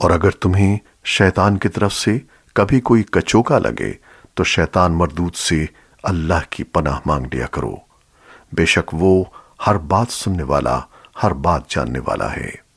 اور اگر تمہیں شیطان کی طرف سے کبھی کوئی کچوکا لگے، تو شیطان مردود سے اللہ کی پناہ مانگ لیا کرو۔ بے شک وہ ہر بات سننے والا، ہر بات جاننے والا ہے۔